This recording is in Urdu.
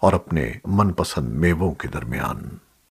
اور اپنے من پسند میووں کے درمیان۔